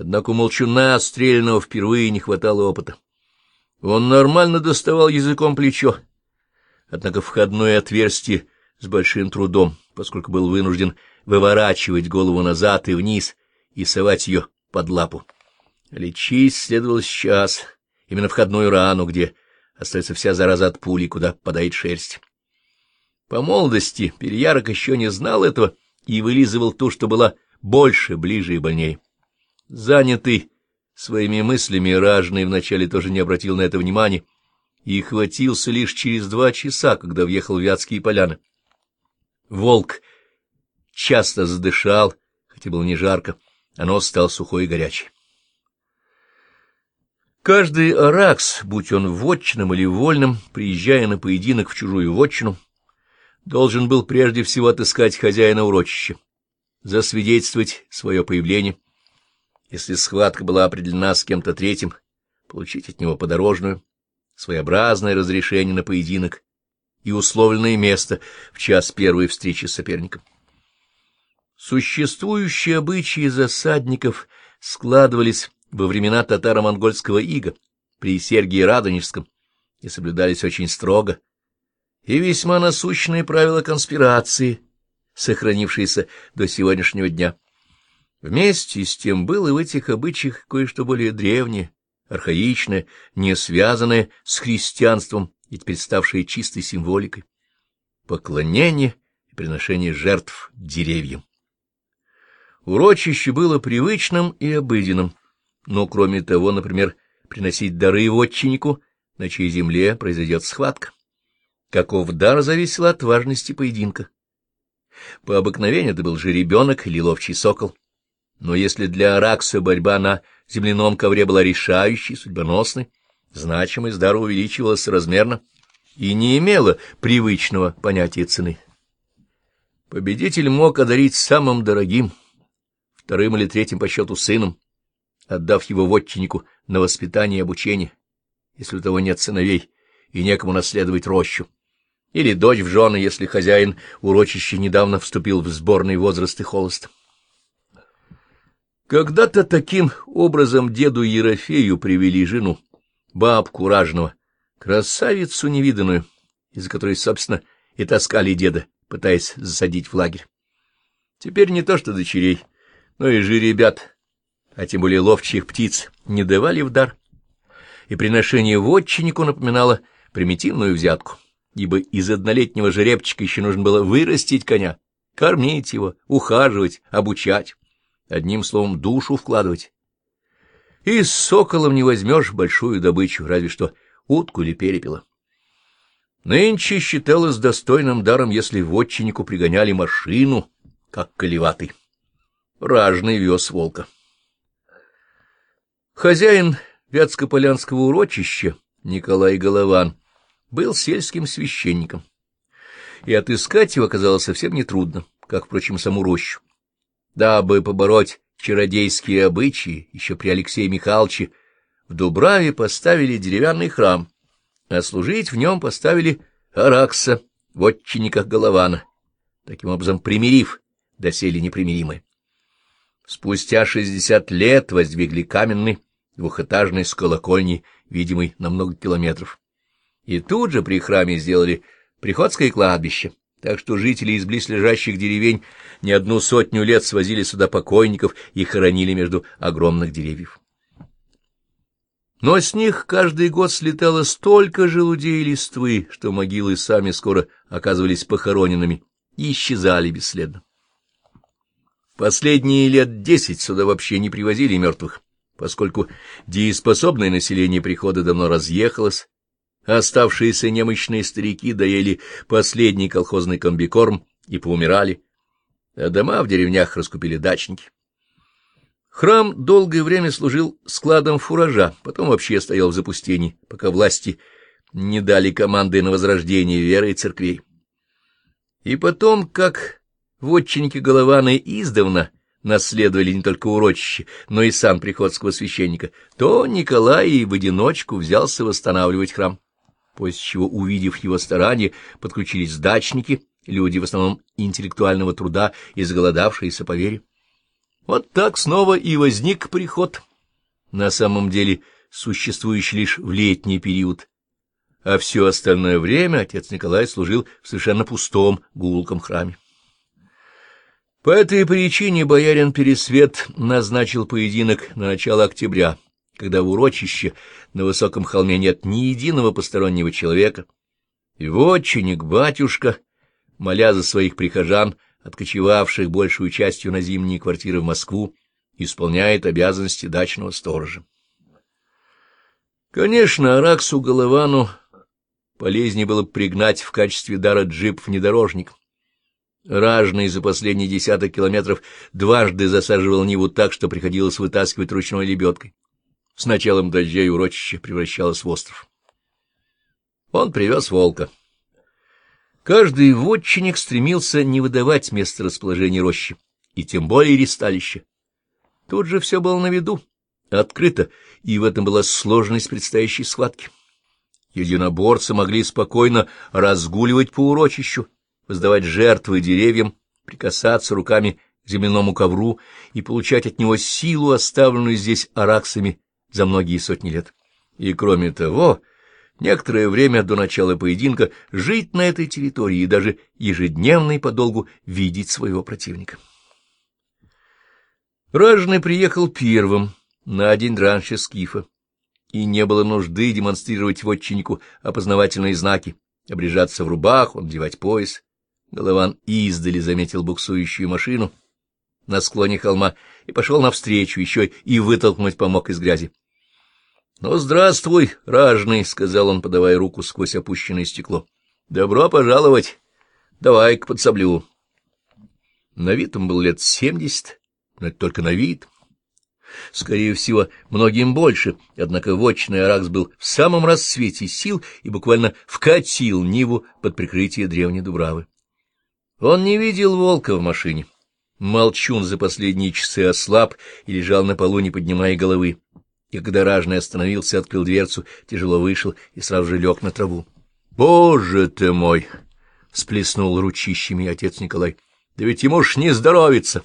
Однако у молчуна, стрельного впервые, не хватало опыта. Он нормально доставал языком плечо, однако входное отверстие с большим трудом, поскольку был вынужден выворачивать голову назад и вниз и совать ее под лапу. Лечить следовало сейчас, именно входную рану, где остается вся зараза от пули, куда падает шерсть. По молодости Переярок еще не знал этого и вылизывал ту, что была больше, ближе и больнее. Занятый своими мыслями, ражный вначале тоже не обратил на это внимания и хватился лишь через два часа, когда въехал в Вятские поляны. Волк часто задышал, хотя было не жарко, а нос стал сухой и горячий. Каждый аракс, будь он вотчиным или вольным, приезжая на поединок в чужую вотчину, должен был прежде всего отыскать хозяина урочища, засвидетельствовать свое появление, если схватка была определена с кем-то третьим, получить от него подорожную, своеобразное разрешение на поединок и условленное место в час первой встречи с соперником. Существующие обычаи засадников складывались во времена татаро-монгольского ига при Сергии Радонежском и соблюдались очень строго, и весьма насущные правила конспирации, сохранившиеся до сегодняшнего дня. Вместе с тем было в этих обычаях кое-что более древнее, архаичное, не связанное с христианством и теперь ставшее чистой символикой — поклонение и приношение жертв деревьям. Урочище было привычным и обыденным, но, кроме того, например, приносить дары вотчиннику, на чьей земле произойдет схватка. Каков дар зависело от важности поединка. По обыкновению это был жеребенок или ловчий сокол. Но если для Аракса борьба на земляном ковре была решающей, судьбоносной, значимость дара увеличивалась размерно и не имела привычного понятия цены. Победитель мог одарить самым дорогим, вторым или третьим по счету сыном, отдав его вотчиннику на воспитание и обучение, если у того нет сыновей и некому наследовать рощу или дочь в жены, если хозяин урочища недавно вступил в сборный возраст и холост. Когда-то таким образом деду Ерофею привели жену, бабку ражного, красавицу невиданную, из-за которой, собственно, и таскали деда, пытаясь засадить в лагерь. Теперь не то что дочерей, но и же ребят, а тем более ловчих птиц, не давали в дар, и приношение вотчиннику напоминало примитивную взятку ибо из однолетнего жеребчика еще нужно было вырастить коня, кормить его, ухаживать, обучать, одним словом, душу вкладывать. И с соколом не возьмешь большую добычу, разве что утку или перепела. Нынче считалось достойным даром, если вотчиннику пригоняли машину, как колеватый. Ражный вез волка. Хозяин Вятско-Полянского урочища Николай Голован был сельским священником, и отыскать его оказалось совсем нетрудно, как, впрочем, саму рощу. Дабы побороть чародейские обычаи, еще при Алексее Михайловиче в Дубраве поставили деревянный храм, а служить в нем поставили Аракса, вотчинника Голована, таким образом примирив доселе непримиримое. Спустя шестьдесят лет воздвигли каменный двухэтажный с колокольней, видимый на много километров. И тут же при храме сделали приходское кладбище, так что жители из близлежащих деревень не одну сотню лет свозили сюда покойников и хоронили между огромных деревьев. Но с них каждый год слетало столько желудей и листвы, что могилы сами скоро оказывались похороненными и исчезали бесследно. Последние лет десять сюда вообще не привозили мертвых, поскольку дееспособное население прихода давно разъехалось, Оставшиеся немощные старики доели последний колхозный комбикорм и поумирали, а дома в деревнях раскупили дачники. Храм долгое время служил складом фуража, потом вообще стоял в запустении, пока власти не дали команды на возрождение веры и церквей. И потом, как вотчинники Голованы издавна наследовали не только урочище, но и сан приходского священника, то Николай и в одиночку взялся восстанавливать храм после чего, увидев его старания, подключились дачники, люди в основном интеллектуального труда, изголодавшиеся по вере. Вот так снова и возник приход, на самом деле существующий лишь в летний период, а все остальное время отец Николай служил в совершенно пустом гулком храме. По этой причине боярин Пересвет назначил поединок на начало октября, когда в урочище на высоком холме нет ни единого постороннего человека, и вотчинник, батюшка, моля за своих прихожан, откочевавших большую частью на зимние квартиры в Москву, исполняет обязанности дачного сторожа. Конечно, Араксу Головану полезнее было пригнать в качестве дара джип-внедорожник. Ражный за последние десяток километров дважды засаживал Ниву так, что приходилось вытаскивать ручной лебедкой. С началом дождей урочище превращалось в остров. Он привез волка. Каждый вотчинник стремился не выдавать место расположения рощи, и тем более ресталища. Тут же все было на виду, открыто, и в этом была сложность предстоящей схватки. Единоборцы могли спокойно разгуливать по урочищу, воздавать жертвы деревьям, прикасаться руками к земляному ковру и получать от него силу, оставленную здесь араксами за многие сотни лет. И, кроме того, некоторое время до начала поединка жить на этой территории и даже ежедневно и подолгу видеть своего противника. Ражный приехал первым, на день раньше Скифа, и не было нужды демонстрировать вотчиннику опознавательные знаки, обрежаться в рубаху, надевать пояс. Голован издали заметил буксующую машину на склоне холма и пошел навстречу, еще и вытолкнуть помог из грязи. — Ну, здравствуй, ражный, — сказал он, подавая руку сквозь опущенное стекло. — Добро пожаловать. Давай-ка подсоблю. На вид он был лет семьдесят, но это только на вид. Скорее всего, многим больше, однако вочный Аракс был в самом расцвете сил и буквально вкатил Ниву под прикрытие древней Дубравы. Он не видел волка в машине. Молчун за последние часы ослаб и лежал на полу, не поднимая головы. И когда ражный остановился, открыл дверцу, тяжело вышел и сразу же лег на траву. — Боже ты мой! — сплеснул ручищами отец Николай. — Да ведь ему ж не здоровится!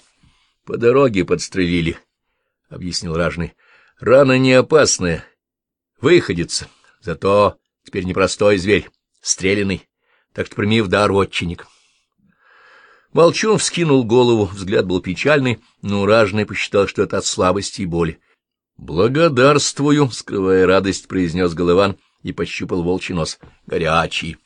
По дороге подстрелили, — объяснил ражный. — Рана не опасная, выходится, зато теперь непростой зверь, стреляный, так что прими в дар отчинник. Молчун вскинул голову, взгляд был печальный, но ражный посчитал, что это от слабости и боли. — Благодарствую, — скрывая радость, произнес Голован и пощупал волчий нос. — Горячий.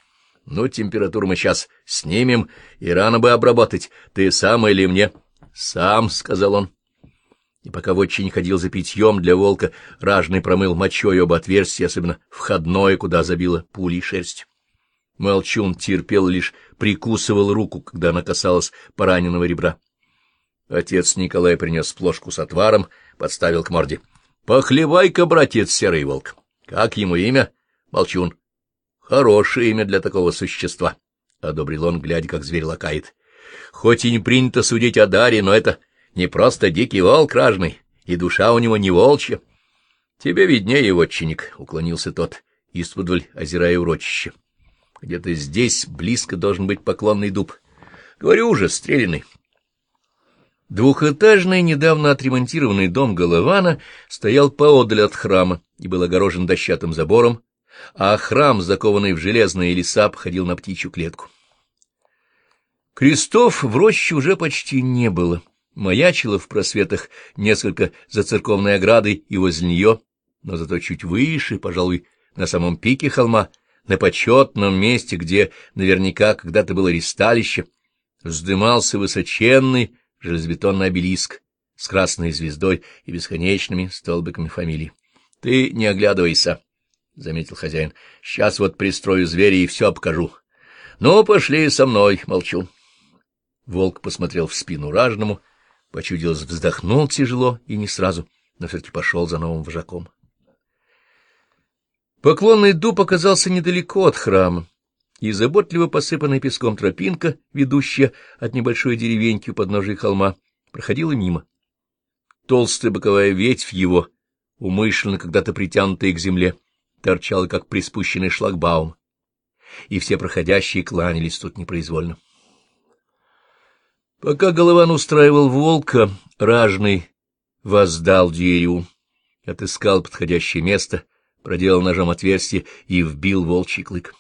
Ну, температуру мы сейчас снимем, и рано бы обработать. Ты сам или мне? — Сам, — сказал он. И пока вотчий не ходил за питьем для волка, ражный промыл мочой оба отверстия, особенно входное, куда забило пулей шерсть. Молчун терпел, лишь прикусывал руку, когда она касалась пораненного ребра. Отец Николай принес плошку с отваром, подставил к морде. — Похлебай-ка, братец, серый волк. Как ему имя? Молчун. — Хорошее имя для такого существа, — одобрил он, глядя, как зверь лакает. — Хоть и не принято судить о даре, но это не просто дикий волк ражный, и душа у него не волчья. — Тебе виднее, вотчинник, — уклонился тот, исподволь озирая урочище. — где-то здесь близко должен быть поклонный дуб. Говорю уже, стрелянный. Двухэтажный, недавно отремонтированный дом Голована стоял поодаль от храма и был огорожен дощатым забором, а храм, закованный в железные леса, походил на птичью клетку. Крестов в роще уже почти не было. Маячило в просветах несколько за церковной оградой и возле нее, но зато чуть выше, пожалуй, на самом пике холма, на почетном месте, где наверняка когда-то было ристалище, вздымался высоченный железобетонный обелиск с красной звездой и бесконечными столбиками фамилий. — Ты не оглядывайся, — заметил хозяин. — Сейчас вот пристрою зверя и все покажу. — Ну, пошли со мной, молчу. Волк посмотрел в спину ражному, почудилось, вздохнул тяжело и не сразу, но все-таки пошел за новым вожаком. Поклонный дуб оказался недалеко от храма, и заботливо посыпанная песком тропинка, ведущая от небольшой деревеньки у подножия холма, проходила мимо. Толстая боковая ветвь его, умышленно когда-то притянутая к земле, торчала, как приспущенный шлагбаум, и все проходящие кланялись тут непроизвольно. Пока Голован устраивал волка, ражный воздал дереву, отыскал подходящее место, проделал ножом отверстие и вбил волчий клык.